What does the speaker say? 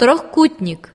трехкутник.